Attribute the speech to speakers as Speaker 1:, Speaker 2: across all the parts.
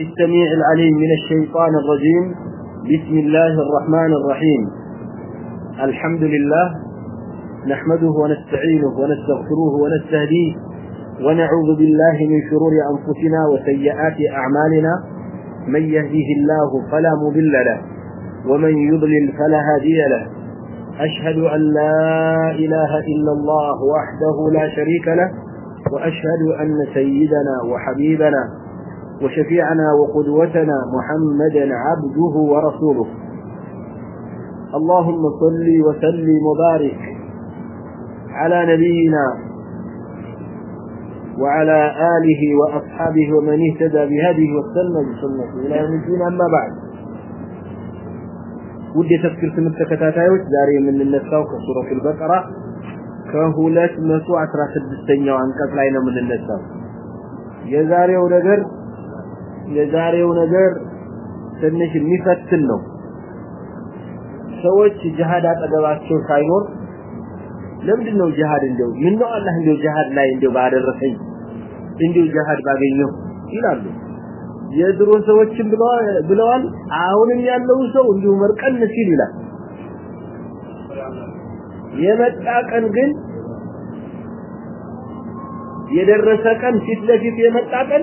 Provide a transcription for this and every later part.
Speaker 1: السميع العليم من الشيطان الرجيم. بسم الله الرحمن الرحيم. الحمد لله نحمده ونستعينه ونستغفره ونستهديه ونعوذ بالله من شرور أنفسنا وسيئات أعمالنا. من يهديه الله فلا مضل له ومن يضلل فلا هادي له. أشهد أن لا إله إلا الله وحده لا شريك له وأشهد أن سيدنا وحبيبنا وشفيعنا وقدوتنا محمدا عبده ورسوله. اللهم صل وسلم وبارك على نبينا وعلى آله وأصحابه ومن اهتدى بهذه والسلم بسنة إلى يوم الدين. أما بعد، ودي تذكر في متكتاتايوش داري من النساء كسورة البقرة. كهولة مسوعة راسد السنة وعن لعنا من النساء. የዛሬው ونقر የዛሬው ነገር ትንሽ የሚፈትን ነው ሰዎች ጂሃድ አጠገባቸው ሳይኖር ለምንድነው ጂሃድ እንደው ምን ነው አላህ እንደው ጂሃድ ላይ እንደው ባደረሰኝ እንደው ጂሃድ ባገኘው ይላሉ የድሮ ሰዎችም ብለዋል አሁንም ያለው ሰው እንደው መርቀን ሲል ይላል የመጣ ቀን ግን የደረሰ ቀን ፊት ለፊት የመጣ ቀን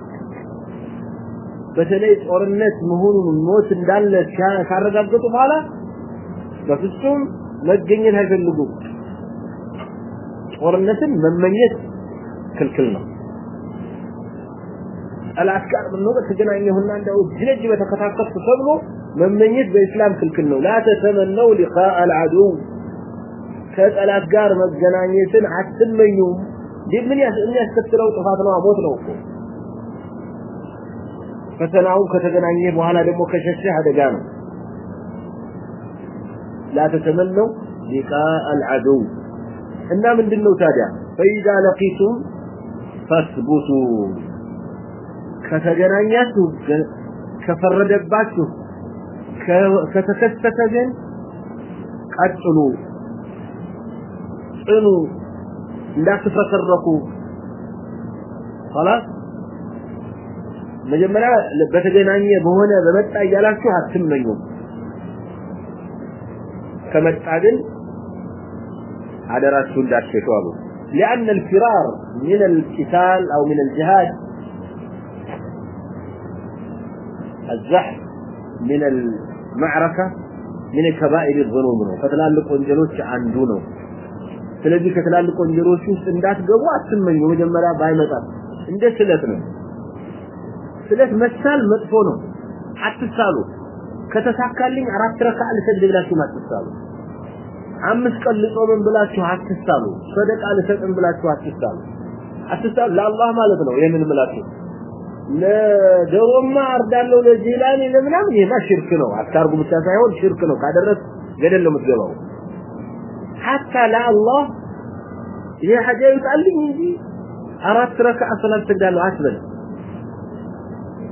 Speaker 1: በተለይ ጦርነት መሆኑን ሞት እንዳለ ካረጋገጡ በኋላ በፍጹም መገኘት አይፈልጉ ጦርነትን መመኘት ክልክል ነው ጠላት ጋር ምነው ተገናኘሁና እንደው ጅለጅ በተከታተፍ ተብሎ መመኘት በእስላም ክልክል ነው لا تتمنوا لقاء العدو ከጠላት ጋር መገናኘትን አትመኙ ምን ያስከትለው ጥፋት ነው ሞት ነው እኮ ፈተናው ከተገናኘ በኋላ ደግሞ ከሸሸህ አደጋ ነው لا تتمنوا لقاء العدو እና ምንድነው ታዲያ فاذا لقيتم فاثبتوا ከተገናኛችሁ ከፈረደባችሁ ከተከሰተ ግን ቀጥሉ ጽኑ እንዳትፈከረኩ خلاص መጀመሪያ በተገናኘ በሆነ በመጣ እያላችሁ አትመኙም ከመጣ ግን አደራችሁ እንዳትሸሹ አሉ لأن الفرار من القتال أو من الجهاد الزحف من المعركة من كبائر الذنوب ነው ከትላልቅ ወንጀሎች አንዱ ነው ስለዚህ ከትላልቅ ወንጀሎች ውስጥ እንዳትገቡ አትመኙ መጀመሪያ ባይመጣም እንደ ስለት ነው ስለት መሳል መጥፎ ነው አትሳሉ ከተሳካልኝ አራት ረካ ልሰግድ ብላችሁ አትሳሉ አምስት ቀን ልጾም ብላችሁ አትሳሉ ሰደቃ ልሰጥም ብላችሁ አትሳሉ አትሳሉ ለአላህ ማለት ነው የምን ምላችሁ ለደሮማ አርዳለው ለጂላኒ ለምናም ይሄማ ሽርክ ነው አታርጉ ብቻ ሳይሆን ሽርክ ነው ካደረስ ገደል ነው የምትገባው ሐታ ለአላህ ይሄ ሀጀ ይጣልኝ እንጂ አራት ረካ ሰላት ትግዳለው አትበለም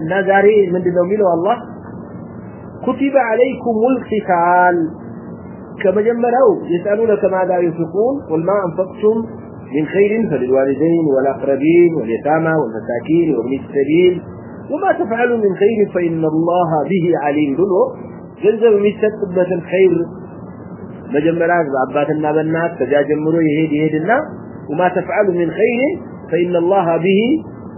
Speaker 1: እና ዛሬ ምንድነው የሚለው አላህ كتب عليكم القتال كما جملوا يسألونك ماذا ينفقون قل ما أنفقتم من خير فللوالدين والأقربين واليتامى والمساكين وابن السبيل وما تفعلوا من خير فإن الله به عليم دلو جنزب مستقبة الخير مجملات بأباتنا بالناس فجاجمروا يهيد يهيدنا وما تفعلوا من خير فإن الله به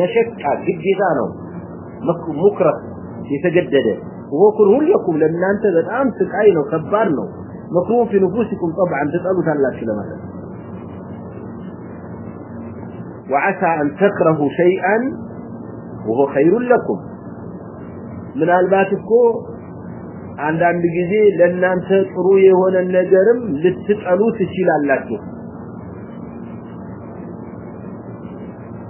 Speaker 1: መሸቃ ግዴታ ነው ሙክረህ የተገደደ ወኩርሁ ለኩም ለእናንተ በጣም ስቃይ ነው ከባድ ነው مكروه في نفوسكم طبعا تسألوا ثلاث كلمات وعسى أن تكرهوا شيئا وهو خير لكم من الباتكو አንዳንድ ጊዜ ለእናንተ ጥሩ የሆነ ነገርም ልትጠሉ ትችላላችሁ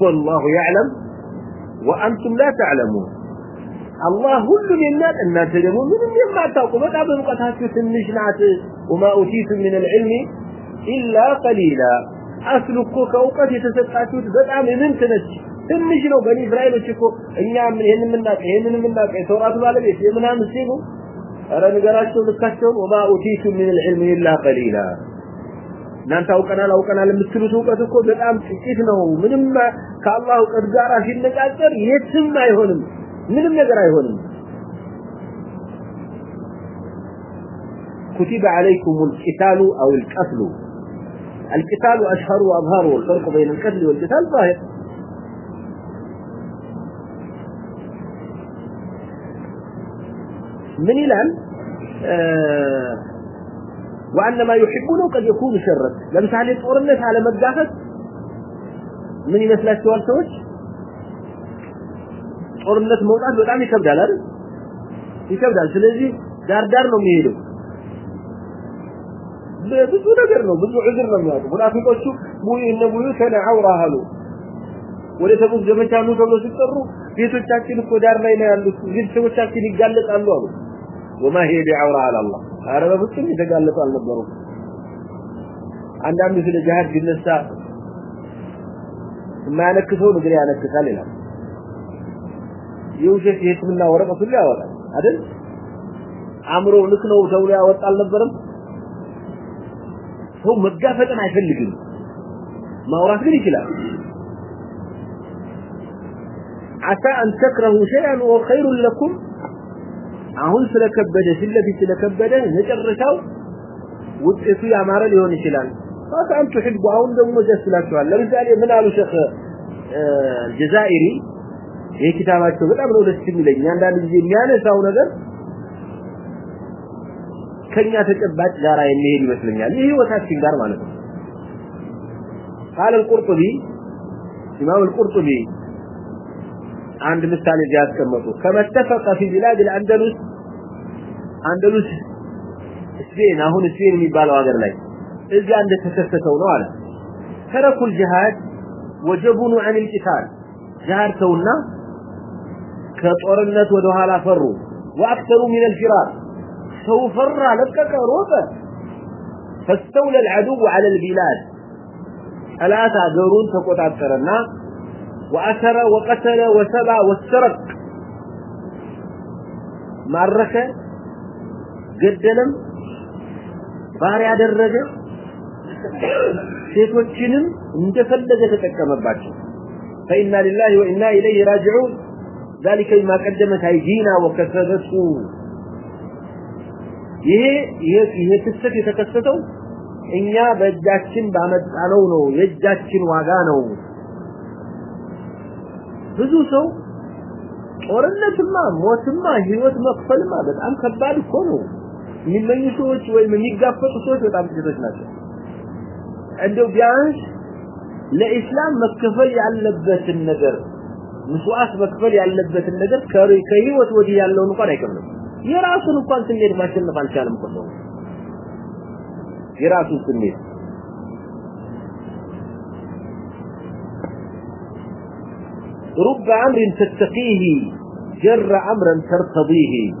Speaker 1: والله يعلم وأنتم لا تعلمون الله ሁሉም የሚያውቅ እናንተ ደግሞ ምንም የማታውቁ በጣም በእውቀታችሁ ትንሽ ናት وما أوتيتم من العلم إلا قليلا አስሉ እኮ ከእውቀት የተሰጣችሁት በጣም ምንት ነች ትንሽ ነው በኒ እስራኤሎች እኮ እኛ ይሄን የምናውቅ ይሄንን የምናውቅ የተውራቱ ባለቤት የምናምን ሲሉ ኧረ ንገራቸው ልካቸውን ወማ ኡቲቱ ምን ልዕልም ኢላ ቀሊላ እናንተ አውቀናል አውቀናል የምትሉት እውቀት እኮ በጣም ጥቂት ነው ምንም ከአላህ እውቀት ጋር ሲነጻጸር የትም አይሆንም ምንም ነገር አይሆንም كتب عليكم القتال او القتل القتال أشهر وأظهر والفرق بين القتل والقتال ظاهر من الآن آه وأن ما يحبونه قد يكون شرا لم تعلي الأورنة على مدافت من يمثل السؤال سوش أورنة موضع بتعمل يكبدال هذا يكبدال سلزي دار دار ነው የሚሄደው ብዙ ነገር ነው ብዙ ዑዝር ነው የሚያወጡ ሙናፊቆቹ ሙይ እነ ሙይ ከነ አውራ አሉ ወደ ተቡክ ዘመቻ ነው ተብሎ ሲጠሩ ቤቶቻችን እኮ ዳር ላይ ነው ያሉት ቤተሰቦቻችን ይጋለጣሉ አሉ وما هي بعورة على الله አረ በፍጹም የተጋለጡ አልነበሩም አንዳንዱ ስለ ጂሃድ ቢነሳ የማያነክሰው ነገር ያነክሳል ይላል የውሸት የህክምና ወረቀት ሁሉ ያወጣል አይደል አእምሮ ልክ ነው ተብሎ ያወጣ አልነበረም ሰው መጋፈጥን አይፈልግም ማውራት ግን ይችላል عسى أن تكرهوا شيئا وهو خير لكم አሁን ስለከበደ ስለፊት ስለከበደ መጨረሻው ውጤቱ ያማረ ሊሆን ይችላል فأنت تحب አሁን ደግሞ ደስ ይላችኋል ለምሳሌ ምን አሉ ሸኽ ጀዛኢሪ ይሄ ኪታባቸው በጣም ነው ደስ የሚለኝ አንዳንድ ጊዜ የሚያነሳው ነገር ከኛ ተጨባጭ ጋር የሚሄድ ይመስለኛል ይህ ህይወታችን ጋር ማለት ነው قال القرطبي امام القرطبي عند مثال جاء كمته كما اتفق في بلاد الاندلس اندلس سبين هون سبين የሚባለው ሀገር ላይ እዚያ እንደተከሰተው ነው አለ تركوا الجهاد وجبنوا عن القتال جهاد ተውና ከጦርነት ወደ ኋላ ፈሩ واكثروا من الفرار ሰው ፈራ ለቀቀ ሮጠ فاستولى العدو على البلاد ثلاثة ሀገሩን ተቆጣጠረና وأسر وقتل وسبى واسترق ማረከ ገደለም ባሪያ ያደረገ ሴቶችንም እንደፈለገ ተጠቀመባቸው فإنا لله وإنا إليه راجعون ذلك ما قدمت أيدينا وكسبته ይሄ ይሄ ክስተት የተከሰተው እኛ በእጃችን ባመጣነው ነው የእጃችን ዋጋ ነው ብዙ ሰው ጦርነትማ ሞትማ ህይወት መፈልማ በጣም ከባድ እኮ ነው የሚመኙ ሰዎች ወይም የሚጋፈጡ ሰዎች በጣም ጥቂቶች ናቸው እንደው ቢያንስ ለኢስላም መከፈል ያለበትን ነገር ምስዋዕት መክፈል ያለበትን ነገር ከህይወት ወዲህ ያለውን እንኳን አይቀርም የራሱን እንኳን ስሜት ማሸነፍ አልቻለም እኮ ነው የራሱን ስሜት رب أمر تتقيه، جر أمرا ترتضيه.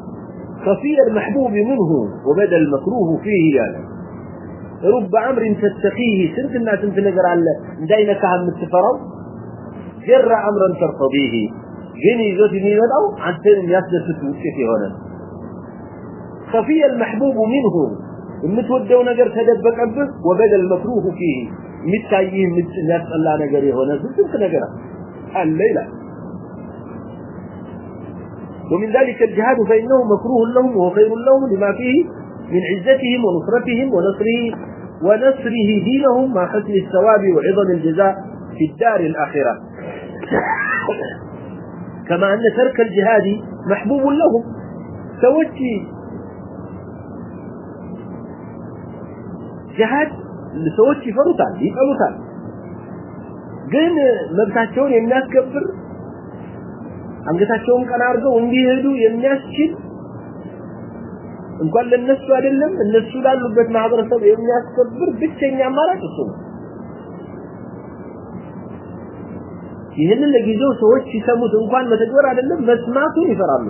Speaker 1: خفي المحبوب منه وبدا المكروه فيه يعني. رب أمر تتقيه، سنت الناس انت نقر على دينك هم السفرة جر أمرا ترتضيه. جني ذات ميمدعو عن تن يسدس توشيكي هنا. خفي المحبوب منه المتودو نقر تدبك عبه وبدا المكروه فيه. متايه مت الناس الله نقر الليلة. ومن ذلك الجهاد فإنه مكروه لهم وهو خير لهم لما فيه من عزتهم ونصرتهم ونصره ونصره دينهم مع حسن الثواب وعظم الجزاء في الدار الآخرة. كما أن ترك الجهاد محبوب لهم. سوتي جهاد لسوتي فرطان يفعلوتان ግን መብታቸውን የሚያስከብር አንገታቸውን ቀና አድርገው እንዲሄዱ የሚያስችል እንኳን ለነሱ አይደለም እነሱ ላሉበት ማህበረሰብ የሚያስከብር ብቸኛ አማራጭ እሱ ነው። ይህን ለጊዜው ሰዎች ሲሰሙት እንኳን መተግበር አይደለም መስማቱን ይፈራሉ።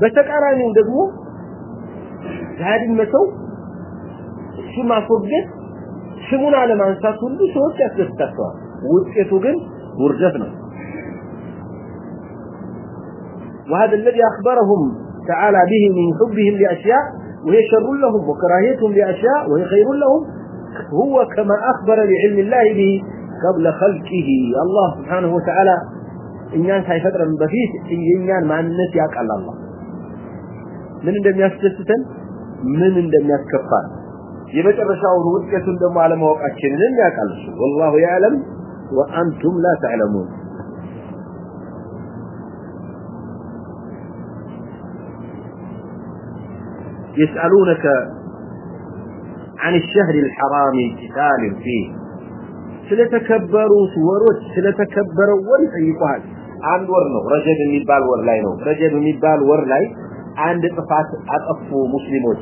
Speaker 1: በተቃራኒው ደግሞ ጋድን መተው እሱ ማስወገድ ስሙን አለማንሳት ሁሉ ሰዎች ያስደስታቸዋል ውጤቱ ግን ውርደት ነው وهذا الذي أخبرهم تعالى به من حبهم لأشياء وهي شر لهم وكراهيتهم لأشياء وهي خير لهم هو كما أخبر لعلم الله به قبل خلقه الله سبحانه وتعالى إنيان سيفتر من بفيت إنيان مع الناس يقال الله من عندما يستستن من عندما يسكفان የመጨረሻውን ውጤቱን ደግሞ አለማወቃችንን ያውቃል እሱ ወላሁ ያዕለም ወአንቱም ላ ተዕለሙን يسألونك عن الشهر الحرام قتال فيه ስለተከበሩ ወሮች ስለተከበረ ወር ይጠይቁሃል አንድ ወር ነው ረጀብ የሚባል ወር ላይ ነው ረጀብ የሚባል ወር ላይ አንድ ጥፋት አጠፉ ሙስሊሞች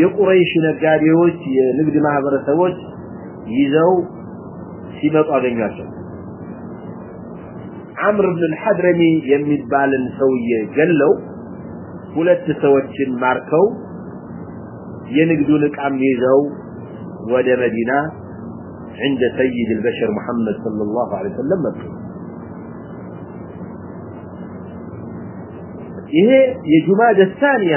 Speaker 1: የቁረይሽ ነጋዴዎች የንግድ ማህበረሰቦች ይዘው ሲመጡ አገኟቸው አምር ብን ሐድረሚ የሚባልን ሰውዬ ገለው ሁለት ሰዎችን ማርከው የንግዱን ዕቃም ይዘው ወደ መዲና عند سيد البشر محمد صلى الله عليه وسلم مكة ይሄ የጁማዳ ሳኒያ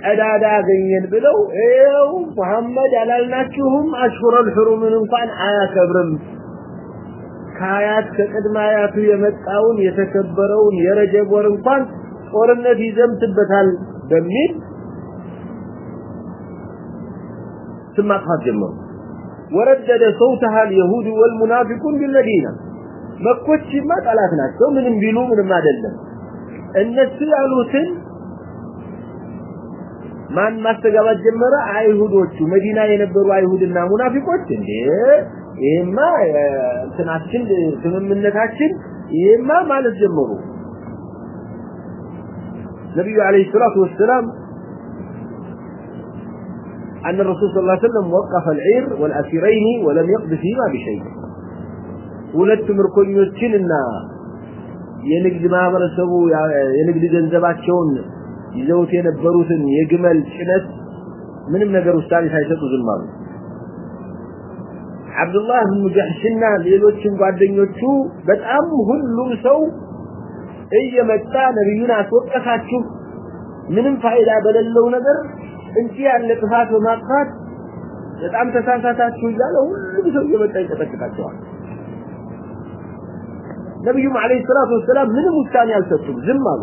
Speaker 1: ቀዳዳ አገኘን ብለው ይኸው መሐመድ አላልናችሁም አሽሁረል ሑሩምን እንኳን አያከብርም ከአያት ከቅድመ አያቱ የመጣውን የተከበረውን የረጀብ ወር እንኳን ጦርነት ይዘምትበታል በሚል ስም ማጥፋት ጀመሩ ወረደደ ሰውተሃ አልየሁድ ወልሙናፊቁን ቢልመዲና መኮችማ ጠላት ናቸው ምንም ቢሉ ምንም አይደለም እነሱ ያሉትን ማን ማስተጋባት ጀመረ አይሁዶቹ መዲና የነበሩ አይሁድና ሙናፊቆች እንዴ ይሄማ እንትናችን ስምምነታችን ይሄማ ማለት ጀመሩ ነብዩ አለይሂ ሰላቱ ወሰላም أن الرسول صلى الله عليه وسلم وقف العير والأسيرين ولم يقض فيما بشيء ሁለት ምርኮኞችንና የንግድ ማህበረሰቡ የንግድ ገንዘባቸውን ይዘውት የነበሩትን የግመል ጭነት ምንም ነገር ውስታሪ ሳይሰጡ ዝም አሉ። አብዱላህ ኢብኑ ጀህሽና ሌሎችን ጓደኞቹ በጣም ሁሉም ሰው እየመጣ ነብዩን አስወቀሳችሁ ምንም ፋይዳ በሌለው ነገር እንጂ ያለ ጥፋት በማጥፋት በጣም ተሳሳታችሁ እያለ ሁሉም ሰው እየመጣ ይቀጠቅጣቸዋል። ነብዩም አለይሂ ሰላቱ ወሰላም ምንም ውሳኔ አልሰጡም ዝም አሉ።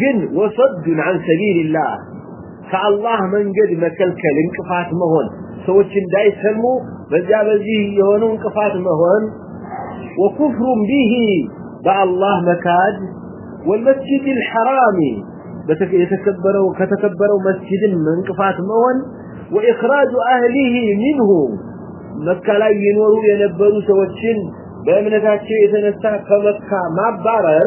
Speaker 1: ግን ወሰዱን عن سبيل الله ከአላህ መንገድ መከልከል እንቅፋት መሆን ሰዎች እንዳይሰልሙ በዚያ በዚህ የሆኑ እንቅፋት መሆን وكفر به بالله مكاد والمسجد الحرام يتكبروا كتكبروا مسجد انقفات مهون واخراج اهله منه مكه لا ينوروا ينبروا سوچن በእምነታቸው የተነሳ ከመካ ማባረር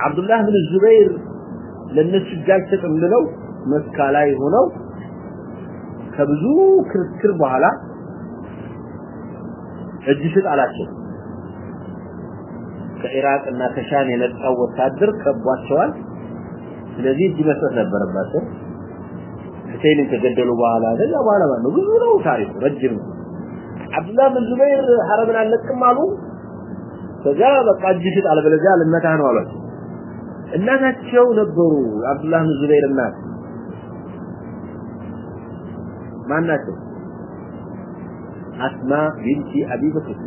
Speaker 1: عبد الله بن الزبير للناس قال تقبلوا مكة لا يهونوا كبزو كركر بحالا اجيشت على شو كعراق انها تشان يلتقوى التادر كبوات شوال لذي دي مسرح نبرا باسر حسين انت قدلوا بحالا لا بحالا ما نقلوا له تاريخ رجم عبد الله بن زبير حربنا عن لكم معلوم فجاء بقى اجيشت على بلجال انها تهانوا እናታቸው ነበሩ አብዱላህ ብን ዙበይር እናት ማን ናቸው አስማ ቢንቲ አቢ በክር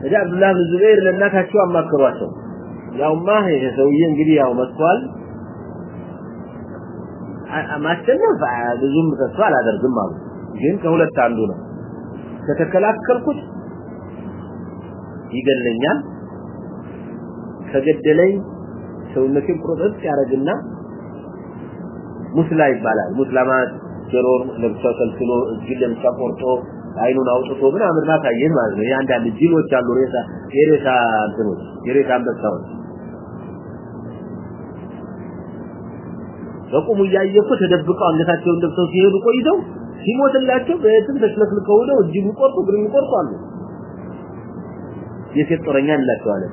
Speaker 1: እዚ አብዱላህ ብን ዙበይር ለእናታቸው አማክሯቸው ያውማ ይሄ ሰውዬ እንግዲህ ያው መጥቷል ማሸነፍ ብዙም ተስፋ አላደርግም አሉ ግን ከሁለት አንዱ ነው ከተከላከልኩት ይገለኛል ከገደለኝ ሰውነቴን ፕሮሰስ ያረግና ሙስላ ይባላል ሙስላማት ጀሮር ለብቻ ሰልስሎ እጅልን ተቆርጦ አይኑን አውጥቶ ምን አምርና ታየን ማለት ነው ያንዳንድ ጅኖች አሉ ሬሳ የሬሳ እንትኖች የሬሳ አንበሳዎች በቁሙ እያየኩ ተደብቀው አንገታቸውን ደብተው ሲሄዱ ቆይተው ሲሞትላቸው በእትም ተሽለክልከው ሄደው እጅ የሚቆርጡ ብር የሚቆርጡ አሉ የሴት ጦረኛ እንላቸዋለን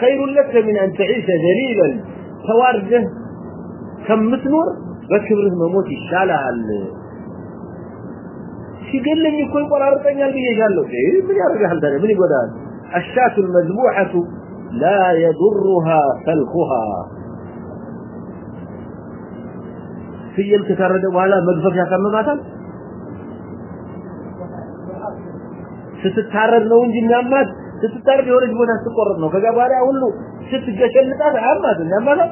Speaker 1: خير لك من ان تعيش ذليلا توارده ከምትኖር በክብርህ መሞት ይሻላል ሲገለኝ እኮ ይቆራርጠኛል ብዬሻለሁ ምን ያደርጋል ታዲያ ምን ይጎዳል الشاة المذبوحة لا يضرها سلخها ፍየል ከታረደ በኋላ መግፈፍ ያሳምማታል ስትታረድ ነው እንጂ የሚያማት ስትጠርድ የሆነች ቦታ ስትቆርጥ ነው። ከዛ በኋላ ሁሉ ስትገሸልጣት አያማትም። ያማታል።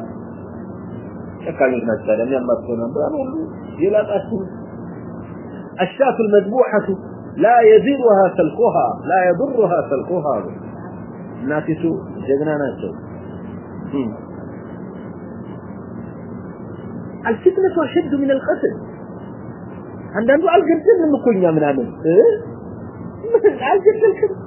Speaker 1: ጨካኞች ናቸው። ታዲያ የሚያማት ነበር ሁሉ የላጣችሁ الشاة المذبوحة لا يذرها سلكها لا يضرها سلكها الناتس جدنا ناتس الفتنة أشد من القتل عندما القتل منامن كنا مثل عمل القتل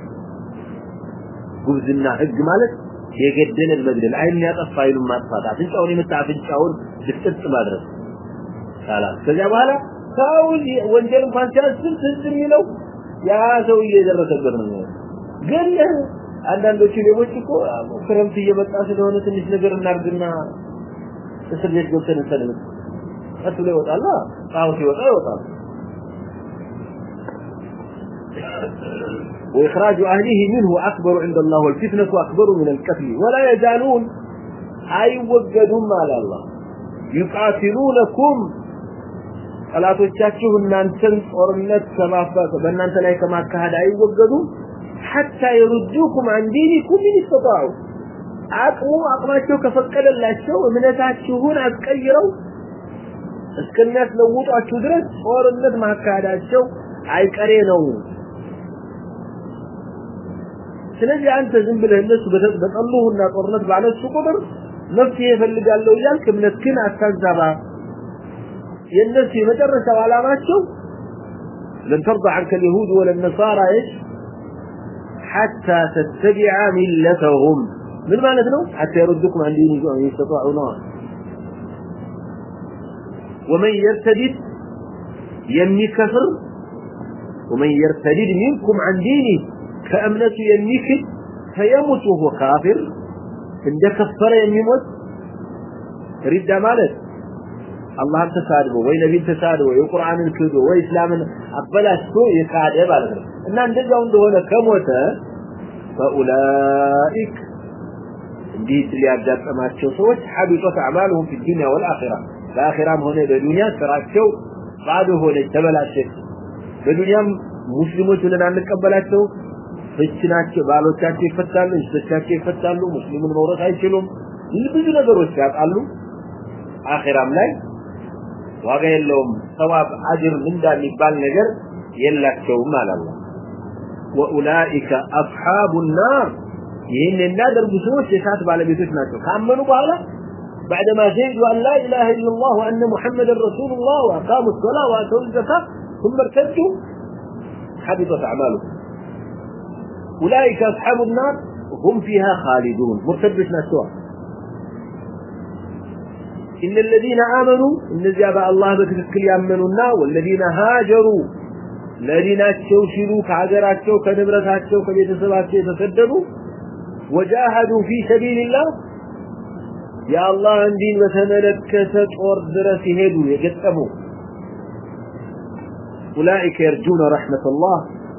Speaker 1: ጉብዝና ህግ ማለት የገደለን መግደል አይን ያጠፋ አይኑን ማጥፋት አፍንጫውን የመታ አፍንጫውን ብጥርጥ ማድረግ ላ ከዚያ በኋላ ሰውን ወንጀል እንኳን ሲያስብ ትዝ የሚለው ያ ሰውዬ እየደረሰበት ነው የሚሆነው ግን አንዳንዶቹ ሌቦች እኮ ክረምት እየመጣ ስለሆነ ትንሽ ነገር እናርግና እስር ቤት ገብተን እንሰልም ቀስ ብሎ ይወጣል ጣሁት ይወጣ ይወጣል وإخراج أهله منه أكبر عند الله والفتنة أكبر من القتل ولا يزالون أي وجدهم على الله يقاتلونكم ጠላቶቻችሁ እናንተን ጦርነት ከማፋት በእናንተ ላይ ከማካሄድ አይወገዱም حتى يردوكم عن دينكم من استطاعوا አቅሙ አቅማቸው ከፈቀደላቸው እምነታችሁን አስቀይረው እስከሚያስለውጧችሁ ድረስ ጦርነት ማካሄዳቸው አይቀሬ ነው ስለዚህ አንተ ዝም ብለህ እነሱ በጠሉህና ጦርነት ባለሱ ቁጥር መፍትሄ እፈልጋለሁ እያልክ እምነትህን አታዛባ። የእነሱ የመጨረሻው ዓላማቸው لن ترضى عنك اليهود ولا النصارى ايش حتى تتبع ملتهم من معنى ነው? حتى يردكم عن دينكم ان يستطيعون ومن يرتد يمكفر ومن يرتد منكم عن دينه كأمنت ينكت فيموت وهو كافر عند كفر يموت رد مالت الله انت سادبه وي نبي انت سادبه وي قرآن انكده وي اسلام انكده وي اسلام انكده انا انجد وانده هنا كموت فأولئك انديت اللي اجدت اما اتشوفه حبيثت اعمالهم في الدنيا والاخرة فاخرة هنا بالدنيا فرأى اتشو بعده هنا اجتبلها اتشوفه بالدنيا مسلمون لنا انكبلها اتشوفه ፍች ናቸው ባሎቻቸው ይፈታሉ እንስቶቻቸው ይፈታሉ ሙስሊሙን መውረስ አይችሉም ብዙ ነገሮች ያጣሉ አኺራም ላይ ዋጋ የለውም ሰዋብ አጅር ምንዳ የሚባል ነገር የላቸውም አለ አላህ ወኡላኢከ አስሓቡ ናር ይህን የሚያደርጉ ሰዎች የእሳት ባለቤቶች ናቸው ካመኑ በኋላ بعدما شهدوا أن لا إله إلا الله وأن محمد رسول الله وأقاموا الصلاة وآتوا الزكاة ثم ارتدوا حبطت أعمالهم أولئك أصحاب النار هم فيها خالدون. مرتبش نسوها إن الذين آمنوا إن زياب الله بتذكر يأمنونا والذين هاجروا الذين تشوشلوا كعذراتشو كنبرتاتشو كبيتسباتشو يتسددوا وجاهدوا في سبيل الله يا الله دين وتملكت طور درس هدوا يقدموا أولئك يرجون رحمة الله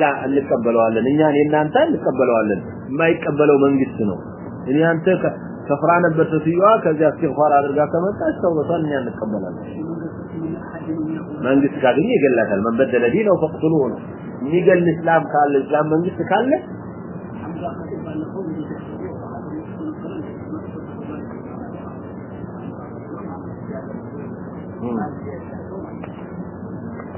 Speaker 1: ላ እንቀበለዋለን እኛ እናንተ እንቀበለዋለን የማይቀበለው መንግስት ነው እኔ አንተ ከፍራ ነበር ሰትዮዋ ከዚያ እስቲግፋር አድርጋ ከመጣች ተውበቷን እኛ እንቀበላለን መንግስት ካገኘ ይገላታል መንበደለ ዲ ነው ፈቅትሉ ነው የሚገል እስላም ካለ እስላም መንግስት ካለ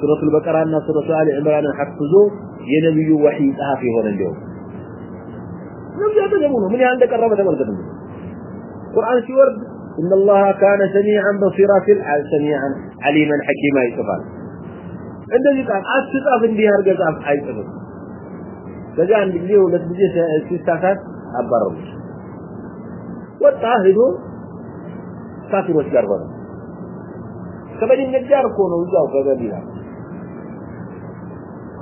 Speaker 1: ሱረቱል በቀራና ሱረቱ አሊ ዕምራንን ሐፍዞ የነቢዩ ወህይ ጸሐፊ ሆነ እንዲያው ነብዩ አጠገቡ ነው ምን ያህል እንደቀረበ ተመልከቱ ቁርአን ሲወርድ إن الله كان سميعا بصيرا في سميعا عليما حكيما يصفال እንደዚህ ቃል አትጻፍ እንዲህ አድርገህ ጻፍ አይጽፍም ከዚያ አንድ ጊዜ ሁለት ጊዜ ሲሳሳት አባረሩት ወጣ ሄዶ ካፊሮች ጋር ሆነ ከበኒ ነጃር እኮ ነው እዛው በገሊላ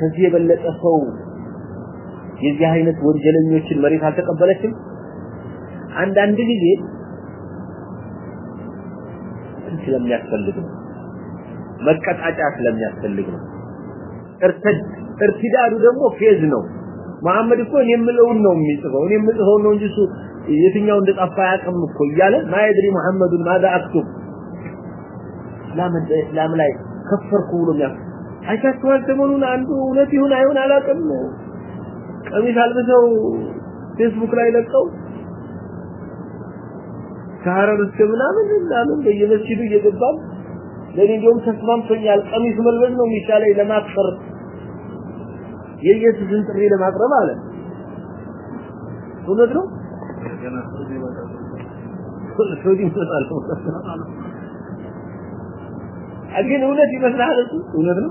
Speaker 1: ከዚህ የበለጠ ሰው የዚህ አይነት ወንጀለኞችን መሬት አልተቀበለችም አንዳንድ ጊዜ ስለሚያስፈልግ ነው መቀጣጫ ስለሚያስፈልግ ነው እርትዳዱ ደግሞ ፌዝ ነው መሐመድ እኮ እኔ የምለውን ነው የሚጽፈው እኔ የምጽፈውን ነው እንጂ እሱ የትኛው እንደጣፋ ያቅም እኮ እያለ ማየድሪ መሐመዱን ማዛ አክቱም ላምን ላይ ከፈርኩ ብሎ የሚያስ አይታችኋል? ሰሞኑን አንዱ እውነት ይሁን አይሁን አላውቅም፣ ቀሚስ አልብሰው ፌስቡክ ላይ ለቀው ከሐረር እስከ ምናምን ምናምን በየመስጂዱ እየገባም ለእኔ እንዲሁም ተስማምቶኛል፣ ቀሚስ መልበስ ነው የሚሻለኝ ለማክፈር የኢየሱስን ጥሪ ለማቅረብ አለ። እውነት ነው። ግን እውነት ይመስልሃል? እውነት ነው።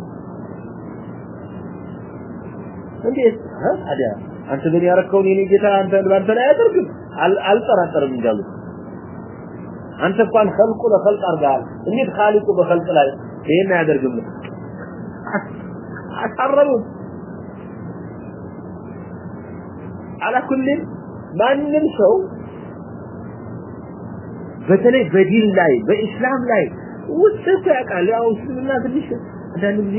Speaker 1: እንዴት ታዲያ አንተ ግን ያረከውን የኔ ጌታ አንተ ባንተ ላይ አያደርግም አልጠራጠርም እንዳሉት አንተ እንኳን ኸልቁ ለኸልቅ አድርገሃል እንዴት ኻሊቁ በኸልቅ ላይ ይሄን አያደርግም አሳረሩት على كل ማንም ሰው በተለይ በዲን ላይ በእስላም ላይ ውስጥ ያውቃል ያው እስልምና ትንሽ አንዳንድ ጊዜ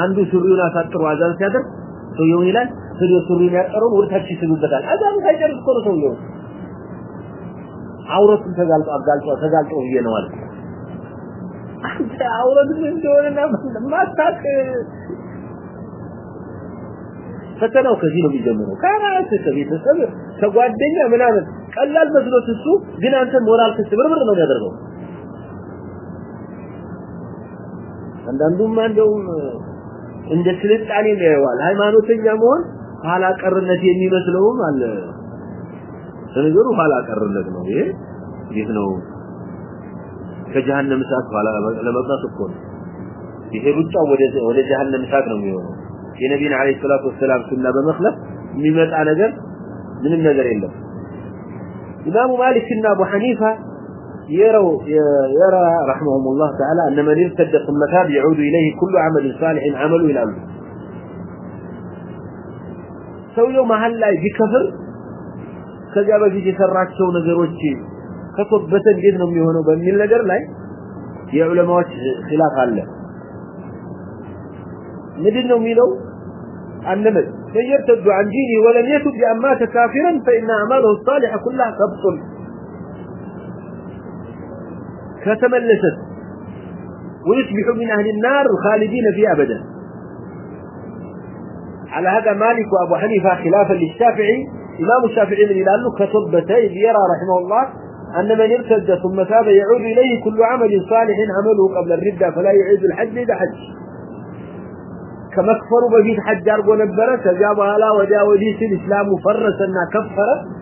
Speaker 1: አንዱ ሱሪውን አሳጥሮ አዛን ሲያደርግ ሰውየው ይላል ስለ ሱሪውን ያጠረው ወደ ታች ይስብበታል አዛን ሳይጨርስ ቆሮ ሰውየው አውረቱን ተጋልጦ አጋልጦ ተጋልጦ ይሄ ነው አለ አውረቱን እንደሆነና ማጣቅ ፈተናው ከዚህ ነው የሚጀምረው ከራስ ከቤተሰብ ከጓደኛ ምናምን ቀላል መስሎት እሱ ግን አንተ ሞራል ስትብርብር ነው የሚያደርገው አንዳንዱም አንደውም እንደ ስልጣኔ ነው ያለው ሃይማኖተኛ መሆን ኋላ ቀርነት የሚመስለው አለ ስለዚህ ኋላ ቀርነት ነው ይሄ ይሄ ነው ከጀሃነም ሰዓት ኋላ ለመብላት እኮ ነው ይሄ ብቻ ወደ ወደ ጀሃነም ሰዓት ነው የሚሆነው የነቢዩን አለይሂ ሰላቱ ወሰለም ሱና በመخلف የሚመጣ ነገር ምንም ነገር የለም ኢማሙ ማሊክ እና አቡ ሐኒፋ يروا يرى رحمهم الله تعالى أن من ارتد ثم تاب يعود إليه كل عمل صالح عمله إلى الله ሰውየው መሀል ላይ ቢከፍር ከዚያ በፊት የሰራቸው ነገሮች ከቶበተ እንዴት ነው የሚሆነው በሚል ነገር ላይ የዑለማዎች ኺላፍ አለ ምንድን ነው የሚለው አንመት من يرتد عن دينه ولم يتب بأن مات كافرا فإن أعماله الصالحة كلها تبطل فتملست. ويصبح من أهل النار خالدين فيه أبدا. على هذا مالك وأبو حنيفة خلافا للشافعي. إمام الشافعي من إلى كتبته يرى رحمه الله أن من ارتد ثم تاب يعود إليه كل عمل صالح عمله قبل الردة فلا يعيد الحج إذا حج. كما كفروا بفيت حج أرقو نبرة تجابها لا وجاء وديس الإسلام فرسنا كفر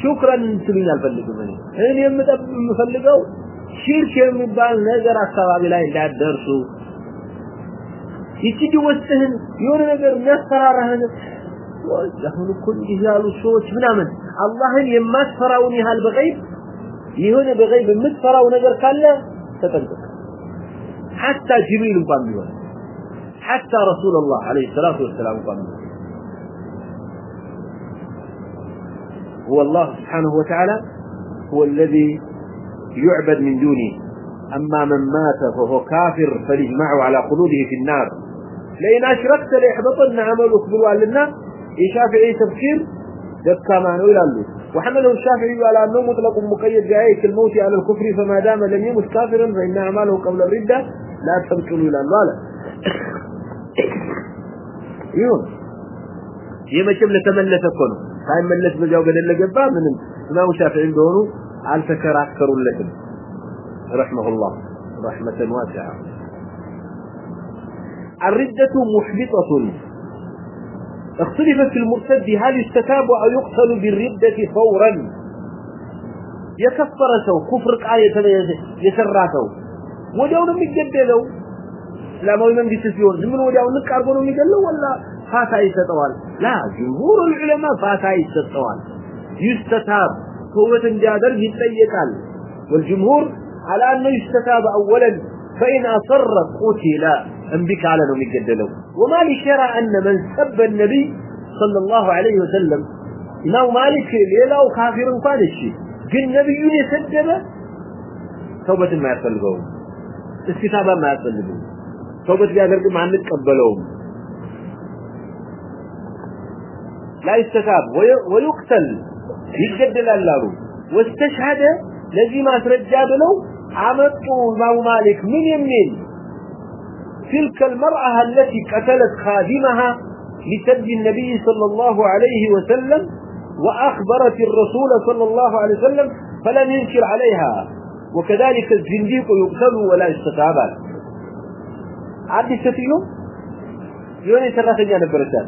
Speaker 1: ሹክረን ትሉኝ አልፈልግም እኔ እኔ የምፈልገው ሽርክ የሚባል ነገር አካባቢ ላይ እንዳደርሱ ይቺ ውስጥህን የሆነ ነገር የሚያስፈራራህን አሁን እኮ እንዲህ ያሉ ሰዎች ምናምን አላህን የማትፈራውን ያህል በገይብ የሆነ በገይብ የምትፈራው ነገር ካለ ተጠንቀቅ ሐታ ጅብሪል እንኳን ቢሆን حتى رسول الله عليه الصلاة والسلام قال هو الله سبحانه وتعالى هو الذي يعبد من دونه. أما من مات فهو كافر فليجمعه على قلوده في النار. لئن أشركت ليحبطن عملك بالوالدنا الشافعي تفكير دكا ما نقول له. وحمله الشافعي على أنه مطلق مقيد جاية الموت على الكفر فما دام لم يمت كافرا فإن أعماله قبل الردة لا تمكن إلى الله. لا يوم يما كم لتمنى تكونه ሳይመለስ በዚያው ገደል ለገባ ምንም ኢማሙ ሻፊዒ እንደሆኑ አልተከራከሩለትም ረሕመሁላህ ረሕመተን ዋሲዓ الردة محبطة اختلفت في المرتد هل يستتاب أو يقتل بالردة فورا የከፈረ ሰው ኩፍር ቃል የሰራ ሰው ወዲያው ነው የሚገደለው እስላማዊ መንግስት ሲሆን ዝም ብሎ ወዲያው ንቅ አድርጎ ነው የሚገለው ወላ ፋታ ይሰጠዋል ላ ጅምሁር ዑለማ ፋታ ይሰጠዋል ይስተታብ ተውበት እንዲያደርግ ይጠየቃል والجمهور على انه يستتاب اولا فان اصر قتل انبك على انه يجدلوا وما لشرع ان من سب النبي صلى الله عليه وسلم امام مالك ليلاو كافر انقال الشيء ግን ነብዩን የሰደበ ተውበት የማያስፈልገው እስቲታባ የማያስፈልገው ተውበት ቢያደርግም አንቀበለውም لا يستتاب. ويقتل. يجدل الله واستشهد. لذي ما ترجى بلو عمطوا مو مالك من يمين. تلك المرأة التي قتلت خادمها لسد النبي صلى الله عليه وسلم وأخبرت الرسول صلى الله عليه وسلم فلم ينكر عليها. وكذلك الزنديق يقتل ولا يستتابان عبد الستينو يوني سرطان يا نبرتان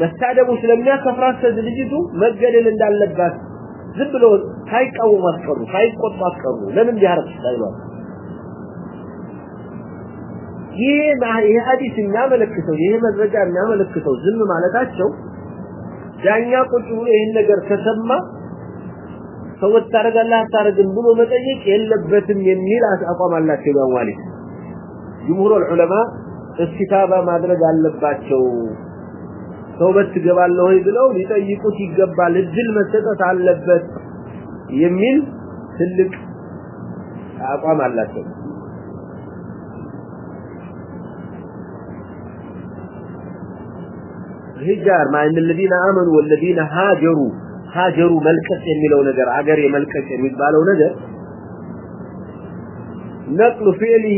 Speaker 1: መታደቡ ስለሚያከፍራት ድርጅቱ መገደል እንዳለባት ዝም ብሎ ሳይቃወም አስቀሩ ሳይቆጡ አስቀሩ ለምን ቢያረፍ ይችላል ይሄ ይህ ሀዲስ የሚያመለክተው ይሄ መረጃ የሚያመለክተው ዝም ማለታቸው ዳኛ ቁጭ ብሎ ይህን ነገር ከሰማ ሰዎች ታደርጋለህ አታደርግም ብሎ መጠየቅ የለበትም የሚል አቋም አላቸው ያዋሊት ጅምሁር ዑለማ እስኪታባ ማድረግ አለባቸው ተውበት ትገባለህ ወይ ብለው ሊጠይቁት ይገባል እድል መሰጠት አለበት የሚል ትልቅ አቋም አላቸው ሂጃር ማን الذين امنوا والذين هاجروا هاجروا መልቀቅ የሚለው ነገር አገር የመልቀቅ የሚባለው ነገር نقل فعله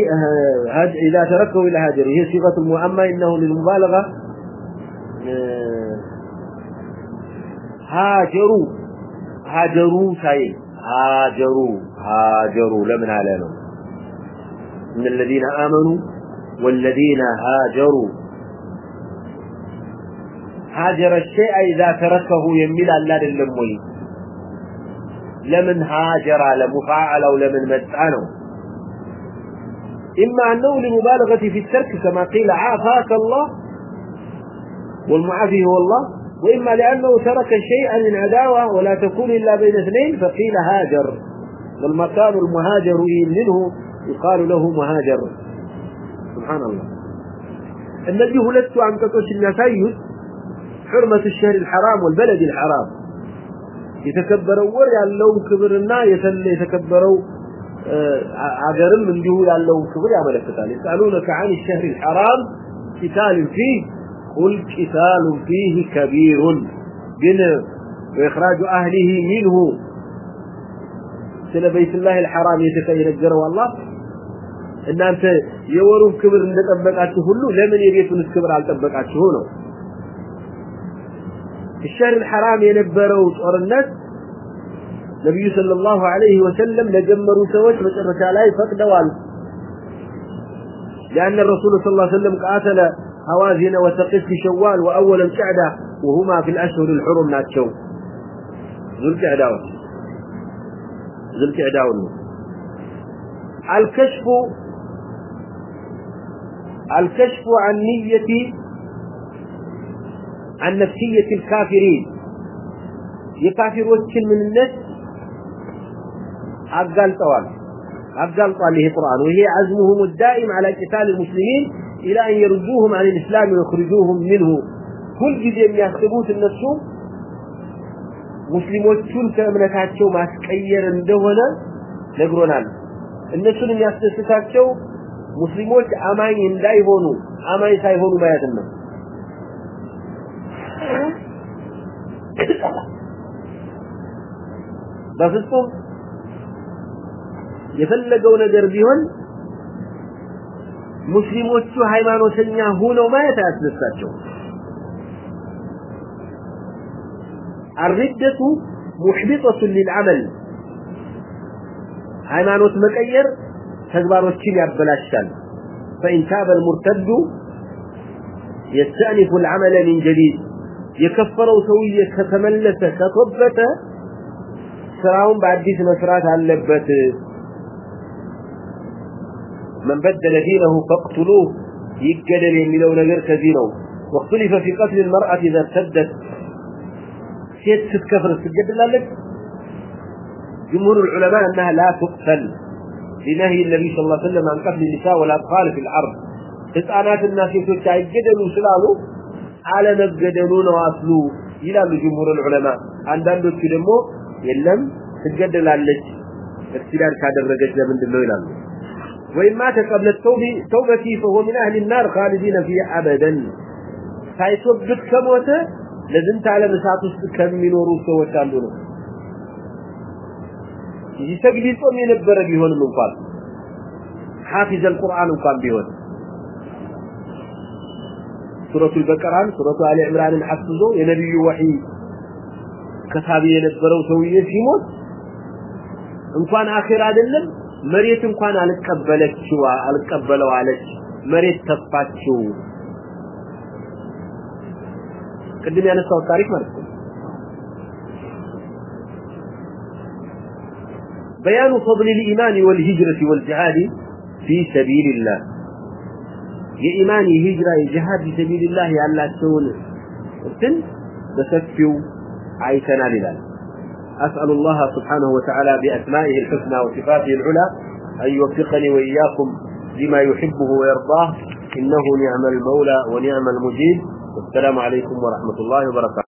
Speaker 1: اذا تركه الى هاجر هي صيغه المؤمن انه للمبالغه هاجروا هاجروا شيء هاجروا هاجروا لمن على له من الذين آمنوا والذين هاجروا هاجر الشيء إذا تركه يميل الله للموي لمن هاجر لمفاعل أو لمن مدعنه إما أنه لمبالغة في الترك كما قيل عافاك الله والمعافي هو الله، وإما لأنه ترك شيئا من عداوة ولا تكون إلا بين اثنين، فقيل هاجر. والمكان المهاجر منه يقال له مهاجر. سبحان الله. النبي هلت عن تقوش النسيد حرمة الشهر الحرام والبلد الحرام. يتكبروا ورع اللهم كبرنا يتكبروا عقرم من جهول اللهم كبر، يا يسألونك عن الشهر الحرام، قتال فيه. قل فيه كبير. جن وإخراج أهله منه. سنة بيت الله الحرام يتكينجر والله. إن أنت يورون كبر إن تطبقاته كله لمن يبيتون الكبر على تطبقاته هنا الشهر الحرام ينبروا صور الناس. نبي صلى الله عليه وسلم لجمروا سوش مشرة لا يفقدوا لأن الرسول صلى الله عليه وسلم قاتل هوازن وتقف في شوال وأول القعدة وهما في الأشهر الحرم ناتشو. ذو القعدة ذو القعدة الكشف الكشف عن نية عن نفسية الكافرين. يكافر وكل من الناس. أقال طوال أقال طوال له قرآن. وهي عزمهم الدائم على قتال المسلمين. إلى أن يردوهم عن الإسلام ويخرجوهم منه. كل جزء من يحسبوه النفس مسلم والسلم كما نتعطيه مع سكيّر الدولة لقرون عنه النفس اللي يحسبوه مسلم والسلم أمان لا يهونه ما يتمه بفصل يفلقون جربيهم ሙስሊሞቹ ሃይማኖተኛ ሆነው ማየት አያስደስታቸው الردة محبطة للعمل ሃይማኖት መቀየር ተግባሮችን ያበላሻል فإن تاب المرتد يستأنف العمل من جديد يكفروا سوية كتملس كتوبة سراهم بعديث مسرات اللبت من بدل دينه فاقتلوه يقدر يميلون نجر كزينه واختلف في قتل المرأة إذا ارتدت سيد ستكفر السجد لك جمهور العلماء أنها لا تقتل لنهي النبي صلى الله عليه وسلم عن قتل النساء والأطفال في الأرض ህፃናት እና ሴቶች አይገደሉ ስላሉ አለመገደሉ ነው አስሉ ይላሉ ጅምሁር ዑለማ አንዳንዶቹ ደግሞ የለም ትገደላለች እርትዳር ካደረገች ለምንድን ነው ይላሉ ወይም ማተ ቀብለ ተውበቲ ፈሆ ሚን አህል ናር ካሊዲነ ፊ አበደን ሳይቶብት ከሞተ ለዝንት ዓለም እሳት ውስጥ ከሚኖሩ ሰዎች አንዱ ነው ይሰግድ ጾም የነበረ ቢሆንም እንኳን حافظ القرآن እንኳን ቢሆን سورة البقرة سورة آل عمران حفظه የነብዩ ወህይ ከታቢ የነበረው ሰውዬ ሲሞት እንኳን አኺር አይደለም መሬት እንኳን አልቀበለችው አልቀበለው አለች መሬት ተፋችው ቅድም ያነሳው ታሪክ ማለት ነው بيان فضل الإيمان والهجرة والجهاد في سبيل الله የኢማን የሂጅራ የጂሃድ ፊሰቢልላህ ያላቸውን እንትን በሰፊው አይተናል ይላል أسأل الله سبحانه وتعالى بأسمائه الحسنى وصفاته العلى أن يوفقني وإياكم لما يحبه ويرضاه. إنه نعم المولى ونعم المجيب والسلام عليكم ورحمة الله وبركاته.